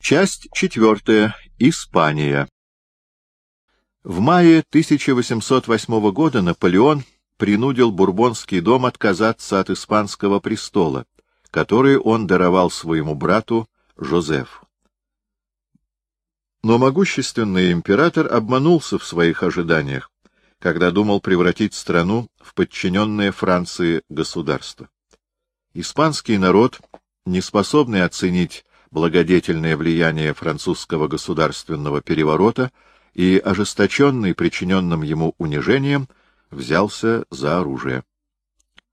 Часть четвертая. Испания. В мае 1808 года Наполеон принудил Бурбонский дом отказаться от испанского престола, который он даровал своему брату Жозефу. Но могущественный император обманулся в своих ожиданиях, когда думал превратить страну в подчиненное Франции государство. Испанский народ, не способный оценить благодетельное влияние французского государственного переворота и ожесточенный причиненным ему унижением, взялся за оружие.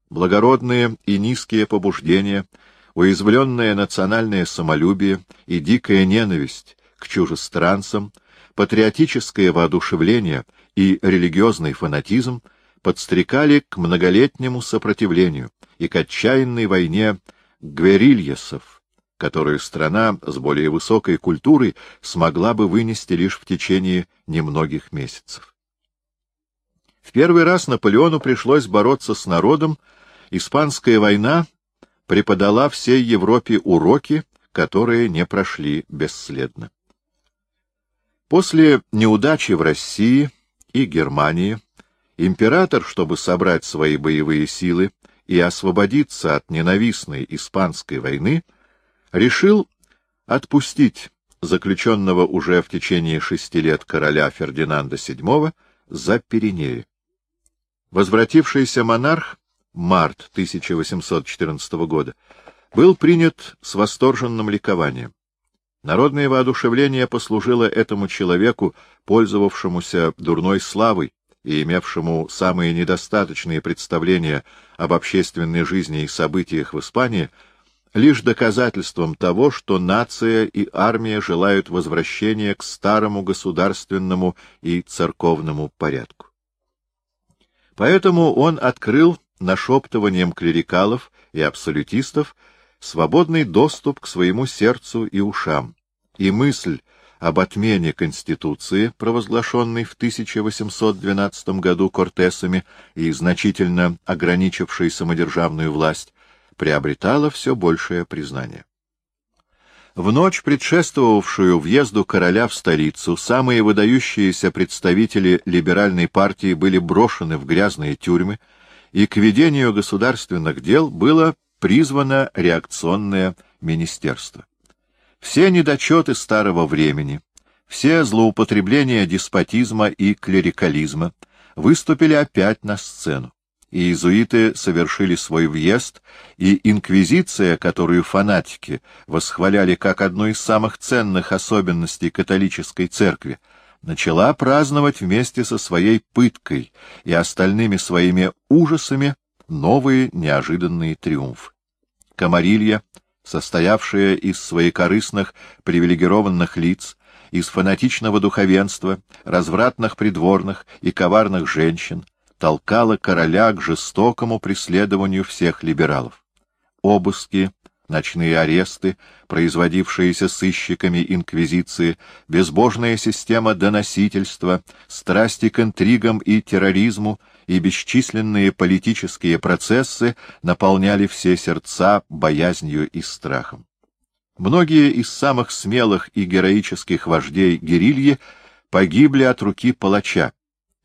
Благородные и низкие побуждения, уязвленное национальное самолюбие и дикая ненависть к чужестранцам, патриотическое воодушевление и религиозный фанатизм подстрекали к многолетнему сопротивлению и к отчаянной войне гверильесов, которую страна с более высокой культурой смогла бы вынести лишь в течение немногих месяцев. В первый раз Наполеону пришлось бороться с народом, Испанская война преподала всей Европе уроки, которые не прошли бесследно. После неудачи в России и Германии император, чтобы собрать свои боевые силы и освободиться от ненавистной испанской войны, решил отпустить заключенного уже в течение шести лет короля Фердинанда VII за Пиренеи. Возвратившийся монарх, март 1814 года, был принят с восторженным ликованием. Народное воодушевление послужило этому человеку, пользовавшемуся дурной славой и имевшему самые недостаточные представления об общественной жизни и событиях в Испании, лишь доказательством того, что нация и армия желают возвращения к старому государственному и церковному порядку. Поэтому он открыл нашептыванием клерикалов и абсолютистов свободный доступ к своему сердцу и ушам, и мысль об отмене Конституции, провозглашенной в 1812 году Кортесами и значительно ограничившей самодержавную власть, приобретала все большее признание. В ночь, предшествовавшую въезду короля в столицу, самые выдающиеся представители либеральной партии были брошены в грязные тюрьмы, и к ведению государственных дел было призвано реакционное министерство. Все недочеты старого времени, все злоупотребления деспотизма и клерикализма выступили опять на сцену иезуиты совершили свой въезд, и инквизиция, которую фанатики восхваляли как одну из самых ценных особенностей католической церкви, начала праздновать вместе со своей пыткой и остальными своими ужасами новые неожиданные триумфы. Камарилья, состоявшая из своекорыстных привилегированных лиц, из фанатичного духовенства, развратных придворных и коварных женщин, толкала короля к жестокому преследованию всех либералов. Обыски, ночные аресты, производившиеся сыщиками инквизиции, безбожная система доносительства, страсти к интригам и терроризму и бесчисленные политические процессы наполняли все сердца боязнью и страхом. Многие из самых смелых и героических вождей герильи погибли от руки палача,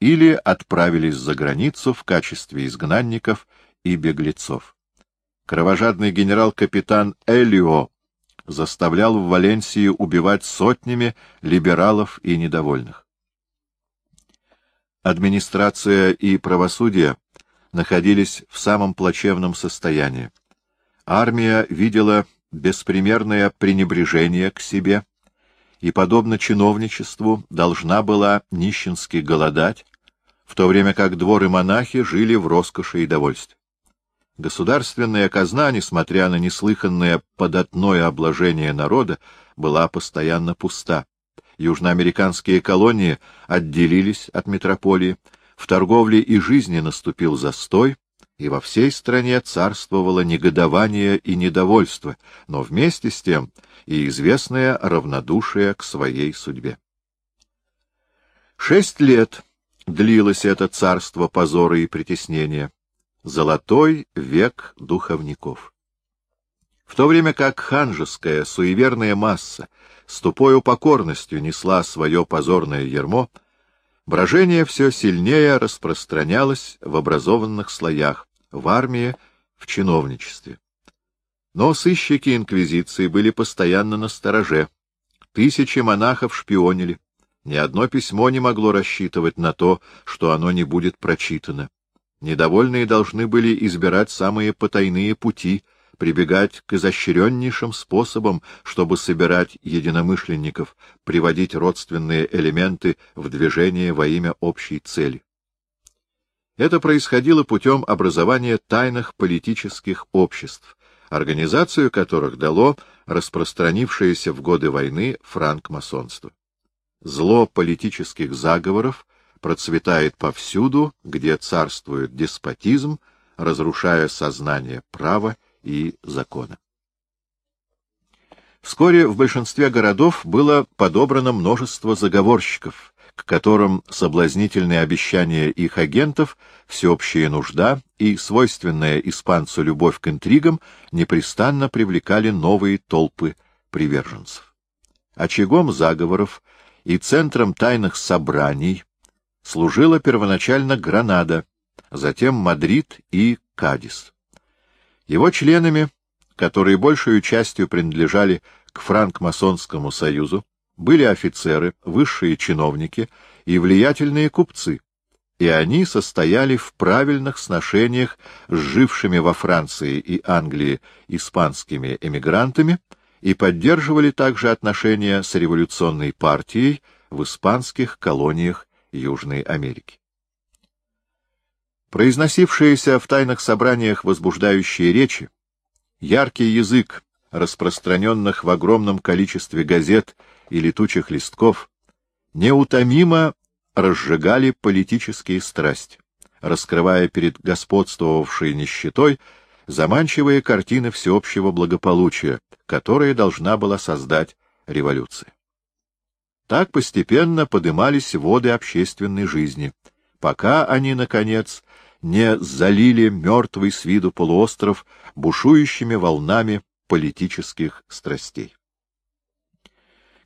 или отправились за границу в качестве изгнанников и беглецов. Кровожадный генерал-капитан Элио заставлял в Валенсии убивать сотнями либералов и недовольных. Администрация и правосудие находились в самом плачевном состоянии. Армия видела беспримерное пренебрежение к себе и, подобно чиновничеству, должна была нищенски голодать, в то время как двор и монахи жили в роскоши и довольстве. Государственная казна, несмотря на неслыханное податное обложение народа, была постоянно пуста. Южноамериканские колонии отделились от метрополии, в торговле и жизни наступил застой, и во всей стране царствовало негодование и недовольство, но вместе с тем и известное равнодушие к своей судьбе. Шесть лет длилось это царство позора и притеснения. Золотой век духовников. В то время как ханжеская, суеверная масса с тупою покорностью несла свое позорное ермо, брожение все сильнее распространялось в образованных слоях, в армии, в чиновничестве. Но сыщики инквизиции были постоянно на стороже. Тысячи монахов шпионили. Ни одно письмо не могло рассчитывать на то, что оно не будет прочитано. Недовольные должны были избирать самые потайные пути, прибегать к изощреннейшим способам, чтобы собирать единомышленников, приводить родственные элементы в движение во имя общей цели. Это происходило путем образования тайных политических обществ, организацию которых дало распространившееся в годы войны франкмасонство. Зло политических заговоров процветает повсюду, где царствует деспотизм, разрушая сознание права и закона. Вскоре в большинстве городов было подобрано множество заговорщиков, к которым соблазнительные обещания их агентов, всеобщая нужда и свойственная испанцу любовь к интригам непрестанно привлекали новые толпы приверженцев. Очагом заговоров и центром тайных собраний служила первоначально Гранада, затем Мадрид и Кадис. Его членами, которые большую частью принадлежали к франкмасонскому союзу, были офицеры, высшие чиновники и влиятельные купцы, и они состояли в правильных сношениях с жившими во Франции и Англии испанскими эмигрантами и поддерживали также отношения с революционной партией в испанских колониях Южной Америки. Произносившиеся в тайных собраниях возбуждающие речи, яркий язык распространенных в огромном количестве газет и летучих листков, неутомимо разжигали политические страсти, раскрывая перед господствовавшей нищетой заманчивые картины всеобщего благополучия, которые должна была создать революция. Так постепенно подымались воды общественной жизни, пока они, наконец, не залили мертвый с виду полуостров бушующими волнами политических страстей.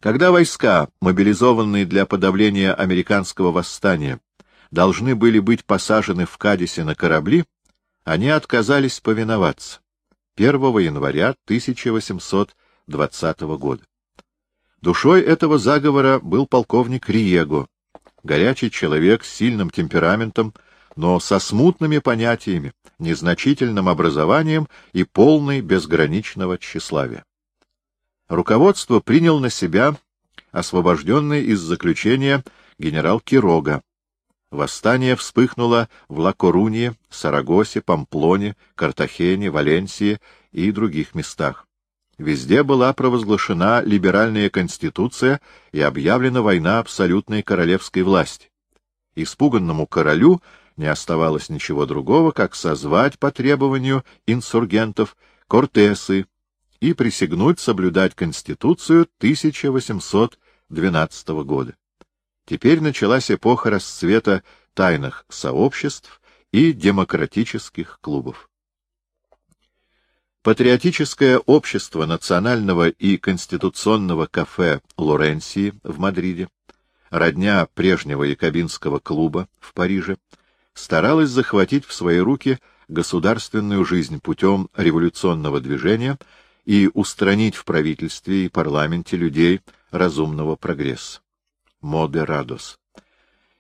Когда войска, мобилизованные для подавления американского восстания, должны были быть посажены в Кадисе на корабли, они отказались повиноваться 1 января 1820 года. Душой этого заговора был полковник Риего, горячий человек с сильным темпераментом, но со смутными понятиями, незначительным образованием и полной безграничного тщеславия. Руководство принял на себя освобожденный из заключения генерал Кирога. Восстание вспыхнуло в Ла-Корунье, Сарагосе, Памплоне, Картахене, Валенсии и других местах. Везде была провозглашена либеральная конституция и объявлена война абсолютной королевской власти. Испуганному королю не оставалось ничего другого, как созвать по требованию инсургентов кортесы и присягнуть соблюдать Конституцию 1812 года. Теперь началась эпоха расцвета тайных сообществ и демократических клубов. Патриотическое общество национального и конституционного кафе Лоренсии в Мадриде, родня прежнего якобинского клуба в Париже, старалась захватить в свои руки государственную жизнь путем революционного движения и устранить в правительстве и парламенте людей разумного прогресса. Модерадос.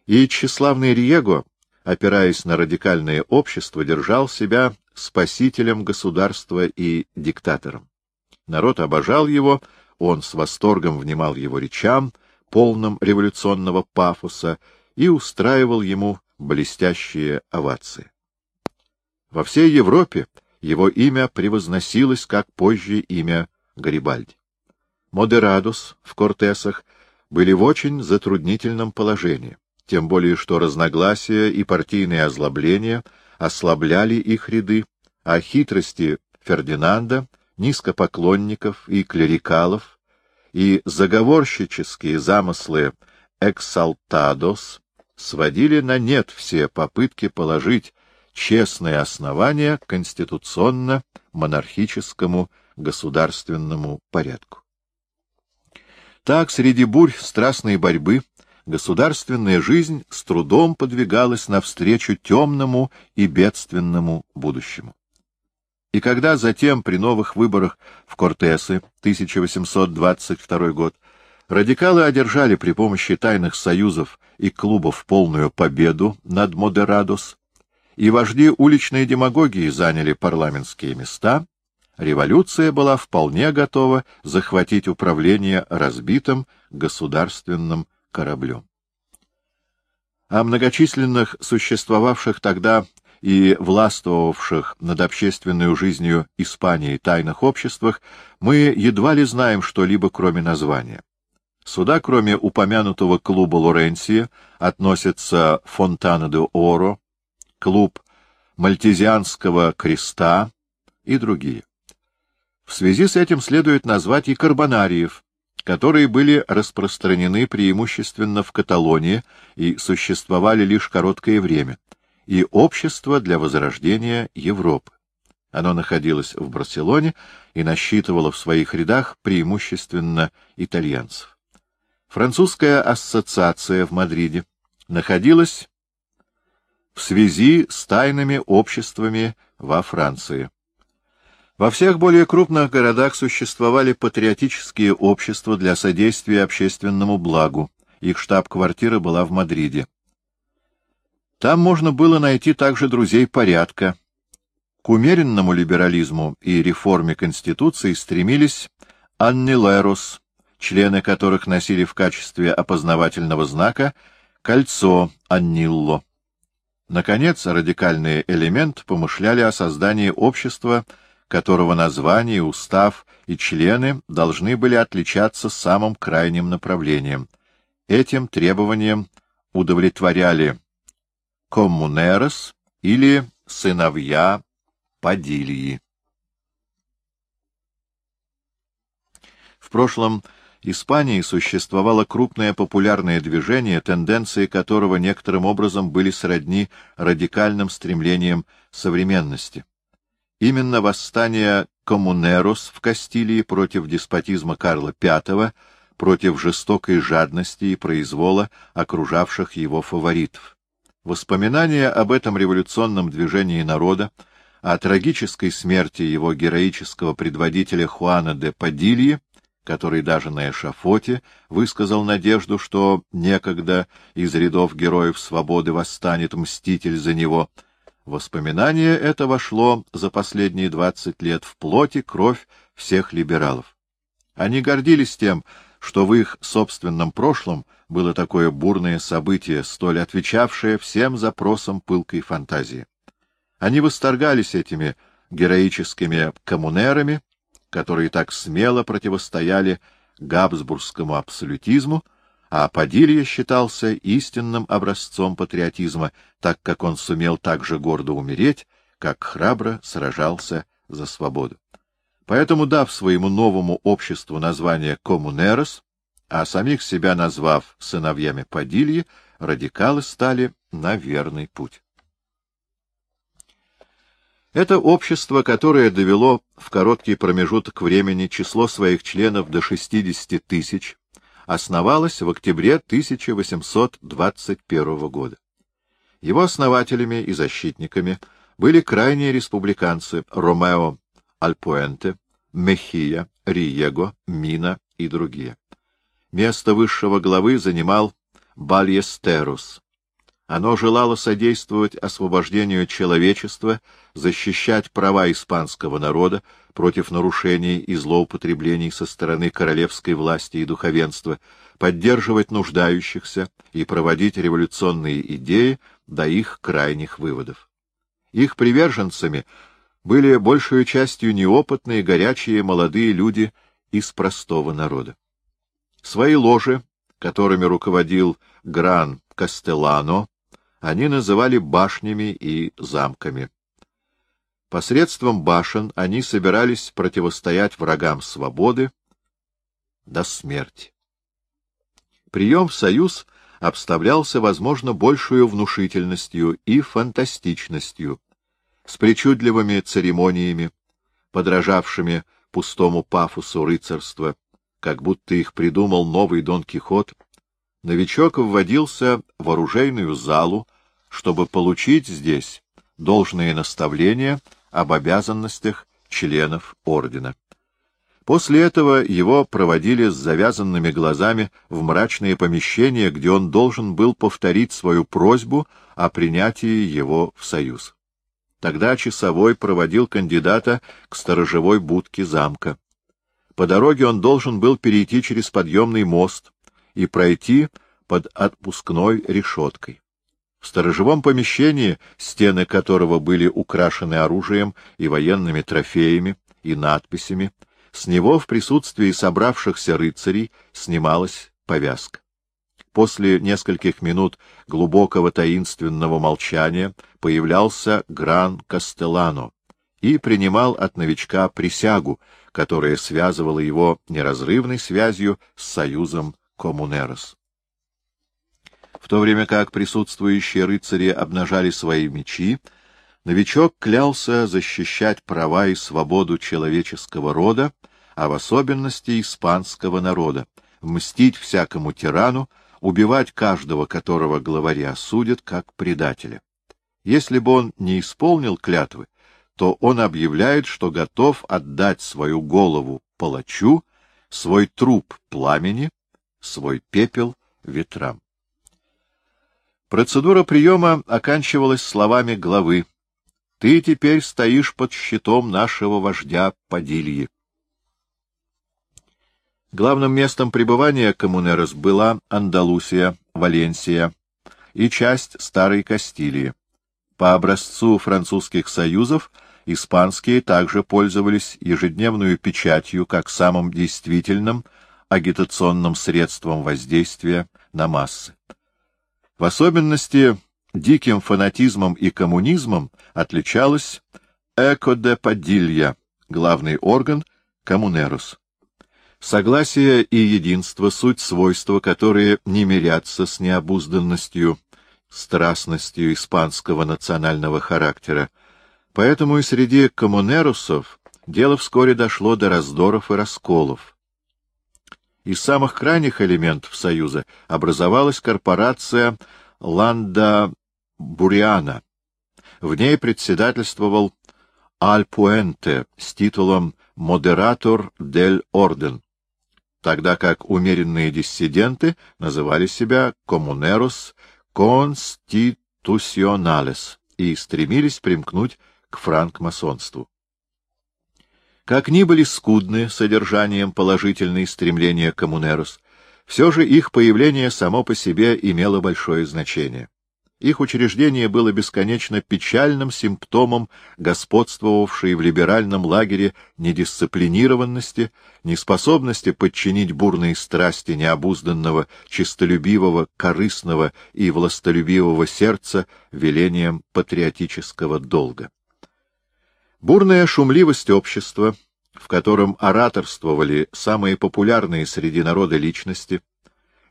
И тщеславный Риего, опираясь на радикальное общество, держал себя спасителем государства и диктатором. Народ обожал его, он с восторгом внимал его речам, полным революционного пафоса, и устраивал ему блестящие овации. Во всей Европе его имя превозносилось, как позже имя Гарибальди. Модерадус в Кортесах были в очень затруднительном положении, тем более что разногласия и партийные озлобления ослабляли их ряды, а хитрости Фердинанда, низкопоклонников и клерикалов, и заговорщические замыслы Эксалтадос сводили на нет все попытки положить честное основание конституционно-монархическому государственному порядку. Так, среди бурь страстной борьбы, государственная жизнь с трудом подвигалась навстречу темному и бедственному будущему. И когда затем при новых выборах в Кортесы 1822 год радикалы одержали при помощи тайных союзов и клубов полную победу над Модерадос, и вожди уличной демагогии заняли парламентские места, революция была вполне готова захватить управление разбитым государственным кораблем. О многочисленных существовавших тогда и властвовавших над общественной жизнью Испании тайных обществах мы едва ли знаем что-либо, кроме названия. Сюда, кроме упомянутого клуба Лоренсия, относятся Фонтана де Оро, клуб Мальтезианского креста и другие. В связи с этим следует назвать и карбонариев, которые были распространены преимущественно в Каталонии и существовали лишь короткое время, и общество для возрождения Европы. Оно находилось в Барселоне и насчитывало в своих рядах преимущественно итальянцев. Французская ассоциация в Мадриде находилась в связи с тайными обществами во Франции. Во всех более крупных городах существовали патриотические общества для содействия общественному благу. Их штаб-квартира была в Мадриде. Там можно было найти также друзей порядка. К умеренному либерализму и реформе Конституции стремились аннилерос, члены которых носили в качестве опознавательного знака кольцо аннилло. Наконец, радикальные элементы помышляли о создании общества, которого название, устав и члены должны были отличаться самым крайним направлением. Этим требованием удовлетворяли коммунерос или сыновья Падильи. В прошлом Испании существовало крупное популярное движение, тенденции которого некоторым образом были сродни радикальным стремлениям современности. Именно восстание коммунерос в Кастилии против деспотизма Карла V, против жестокой жадности и произвола окружавших его фаворитов. Воспоминания об этом революционном движении народа, о трагической смерти его героического предводителя Хуана де Падильи, который даже на эшафоте высказал надежду, что некогда из рядов героев свободы восстанет мститель за него. Воспоминание это вошло за последние двадцать лет в плоти кровь всех либералов. Они гордились тем, что в их собственном прошлом было такое бурное событие, столь отвечавшее всем запросам пылкой фантазии. Они восторгались этими героическими коммунерами, которые так смело противостояли габсбургскому абсолютизму, а Падилья считался истинным образцом патриотизма, так как он сумел так же гордо умереть, как храбро сражался за свободу. Поэтому, дав своему новому обществу название «Коммунерос», а самих себя назвав сыновьями Падильи, радикалы стали на верный путь. Это общество, которое довело в короткий промежуток времени число своих членов до 60 тысяч, основалось в октябре 1821 года. Его основателями и защитниками были крайние республиканцы Ромео Альпуэнте, Мехия, Риего, Мина и другие. Место высшего главы занимал Бальестерус, оно желало содействовать освобождению человечества, защищать права испанского народа против нарушений и злоупотреблений со стороны королевской власти и духовенства, поддерживать нуждающихся и проводить революционные идеи до их крайних выводов. Их приверженцами были большей частью неопытные, горячие, молодые люди из простого народа. Свои ложи, которыми руководил Гран Кастеллано, они называли башнями и замками. Посредством башен они собирались противостоять врагам свободы до смерти. Прием в союз обставлялся, возможно, большую внушительностью и фантастичностью, с причудливыми церемониями, подражавшими пустому пафосу рыцарства, как будто их придумал новый Дон Кихот, новичок вводился в оружейную залу, чтобы получить здесь должные наставления об обязанностях членов ордена. После этого его проводили с завязанными глазами в мрачное помещение, где он должен был повторить свою просьбу о принятии его в союз. Тогда часовой проводил кандидата к сторожевой будке замка. По дороге он должен был перейти через подъемный мост и пройти под отпускной решеткой. В сторожевом помещении, стены которого были украшены оружием и военными трофеями и надписями, с него в присутствии собравшихся рыцарей снималась повязка. После нескольких минут глубокого таинственного молчания появлялся Гран Кастеллано и принимал от новичка присягу, которая связывала его неразрывной связью с союзом Коммунерос. В то время как присутствующие рыцари обнажали свои мечи, новичок клялся защищать права и свободу человеческого рода, а в особенности испанского народа, мстить всякому тирану, убивать каждого, которого главари осудят, как предателя. Если бы он не исполнил клятвы, то он объявляет, что готов отдать свою голову палачу, свой труп пламени, свой пепел ветрам. Процедура приема оканчивалась словами главы «Ты теперь стоишь под щитом нашего вождя Падильи». Главным местом пребывания коммунерос была Андалусия, Валенсия и часть Старой Кастилии. По образцу французских союзов испанские также пользовались ежедневную печатью как самым действительным агитационным средством воздействия на массы. В особенности диким фанатизмом и коммунизмом отличалась Эко де главный орган Коммунерус. Согласие и единство — суть свойства, которые не мирятся с необузданностью, страстностью испанского национального характера. Поэтому и среди коммунерусов дело вскоре дошло до раздоров и расколов. Из самых крайних элементов Союза образовалась корпорация Ланда Буриана. В ней председательствовал Аль Пуэнте с титулом «Модератор дель Орден», тогда как умеренные диссиденты называли себя «коммунерос конституционалес» и стремились примкнуть к франкмасонству. Как ни были скудны содержанием положительные стремления коммунерос, все же их появление само по себе имело большое значение. Их учреждение было бесконечно печальным симптомом господствовавшей в либеральном лагере недисциплинированности, неспособности подчинить бурные страсти необузданного, честолюбивого, корыстного и властолюбивого сердца велением патриотического долга. Бурная шумливость общества, в котором ораторствовали самые популярные среди народа личности,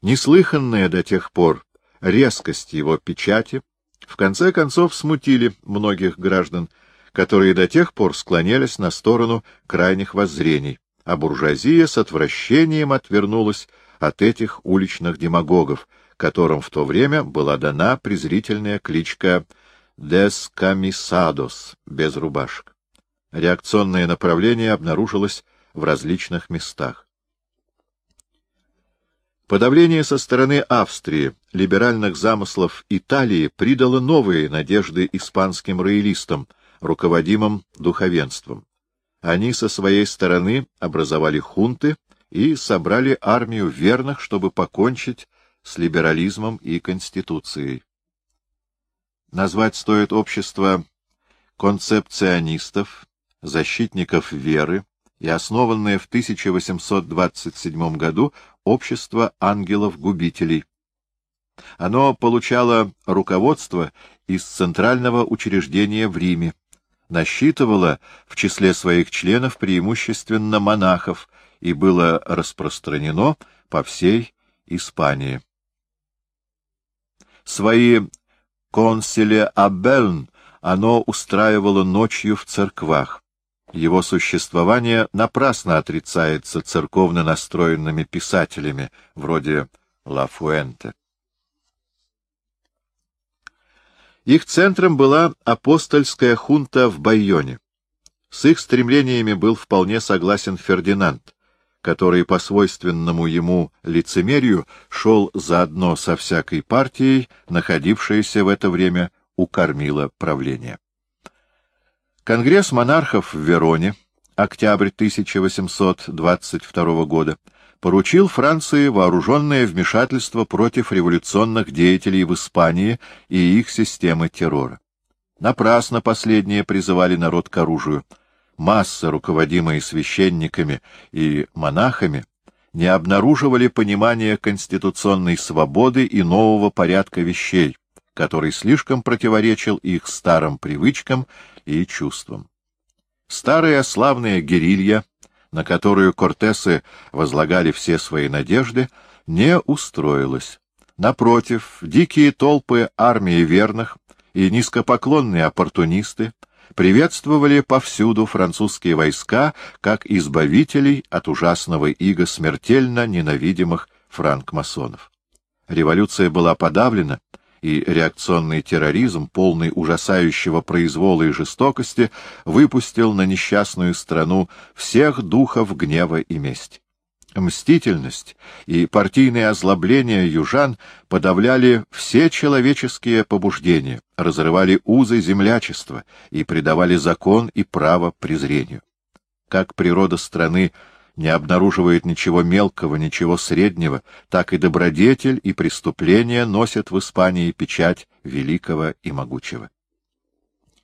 неслыханная до тех пор резкость его печати, в конце концов смутили многих граждан, которые до тех пор склонялись на сторону крайних воззрений, а буржуазия с отвращением отвернулась от этих уличных демагогов, которым в то время была дана презрительная кличка «дескамисадос» — без рубашек. Реакционное направление обнаружилось в различных местах. Подавление со стороны Австрии либеральных замыслов Италии придало новые надежды испанским роялистам, руководимым духовенством. Они со своей стороны образовали хунты и собрали армию верных, чтобы покончить с либерализмом и конституцией. Назвать стоит общество концепционистов, защитников веры, и основанное в 1827 году Общество ангелов-губителей. Оно получало руководство из центрального учреждения в Риме, насчитывало в числе своих членов преимущественно монахов и было распространено по всей Испании. Свои консиле Абельн оно устраивало ночью в церквах, Его существование напрасно отрицается церковно настроенными писателями, вроде Ла Фуэнте. Их центром была апостольская хунта в Байоне. С их стремлениями был вполне согласен Фердинанд, который по свойственному ему лицемерию шел заодно со всякой партией, находившейся в это время у кормила правления. Конгресс монархов в Вероне, октябрь 1822 года, поручил Франции вооруженное вмешательство против революционных деятелей в Испании и их системы террора. Напрасно последние призывали народ к оружию — массы, руководимые священниками и монахами, не обнаруживали понимания конституционной свободы и нового порядка вещей, который слишком противоречил их старым привычкам и чувствам. Старая славная герилья, на которую кортесы возлагали все свои надежды, не устроилась. Напротив, дикие толпы армии верных и низкопоклонные оппортунисты приветствовали повсюду французские войска как избавителей от ужасного ига смертельно ненавидимых франкмасонов. Революция была подавлена, и реакционный терроризм, полный ужасающего произвола и жестокости, выпустил на несчастную страну всех духов гнева и мести. Мстительность и партийное озлобление южан подавляли все человеческие побуждения, разрывали узы землячества и придавали закон и право презрению. Как природа страны не обнаруживает ничего мелкого, ничего среднего, так и добродетель и преступление носят в Испании печать великого и могучего.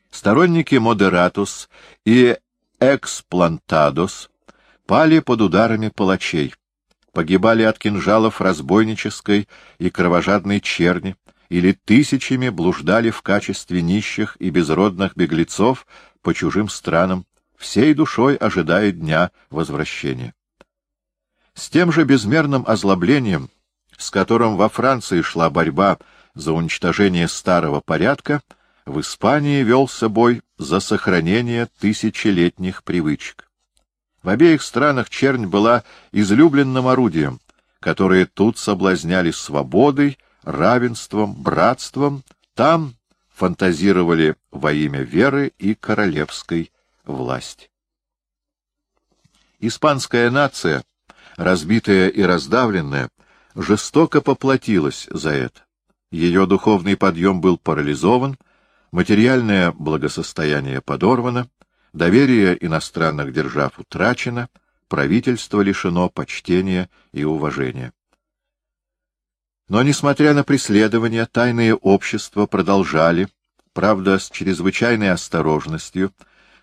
Сторонники модератус и эксплантадос пали под ударами палачей, погибали от кинжалов разбойнической и кровожадной черни, или тысячами блуждали в качестве нищих и безродных беглецов по чужим странам, всей душой ожидая дня возвращения. С тем же безмерным озлоблением, с которым во Франции шла борьба за уничтожение старого порядка, в Испании велся бой за сохранение тысячелетних привычек. В обеих странах чернь была излюбленным орудием, которое тут соблазняли свободой, равенством, братством, там фантазировали во имя веры и королевской власти. Испанская нация, разбитая и раздавленная, жестоко поплатилась за это. Ее духовный подъем был парализован, материальное благосостояние подорвано, Доверие иностранных держав утрачено, правительство лишено почтения и уважения. Но, несмотря на преследования, тайные общества продолжали, правда, с чрезвычайной осторожностью,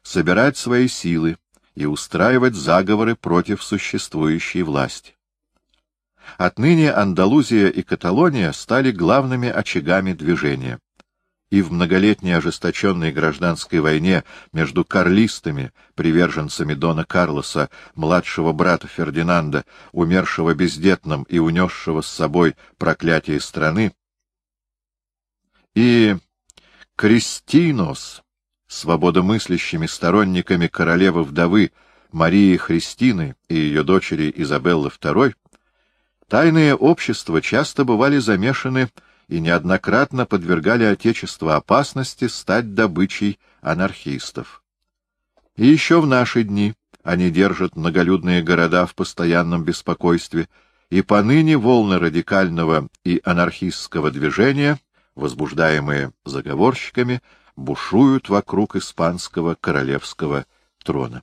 собирать свои силы и устраивать заговоры против существующей власти. Отныне Андалузия и Каталония стали главными очагами движения и в многолетней ожесточенной гражданской войне между карлистами, приверженцами Дона Карлоса, младшего брата Фердинанда, умершего бездетным и унесшего с собой проклятие страны, и Кристинос, свободомыслящими сторонниками королевы-вдовы Марии Христины и ее дочери Изабеллы II, тайные общества часто бывали замешаны и неоднократно подвергали Отечество опасности стать добычей анархистов. И еще в наши дни они держат многолюдные города в постоянном беспокойстве, и поныне волны радикального и анархистского движения, возбуждаемые заговорщиками, бушуют вокруг испанского королевского трона.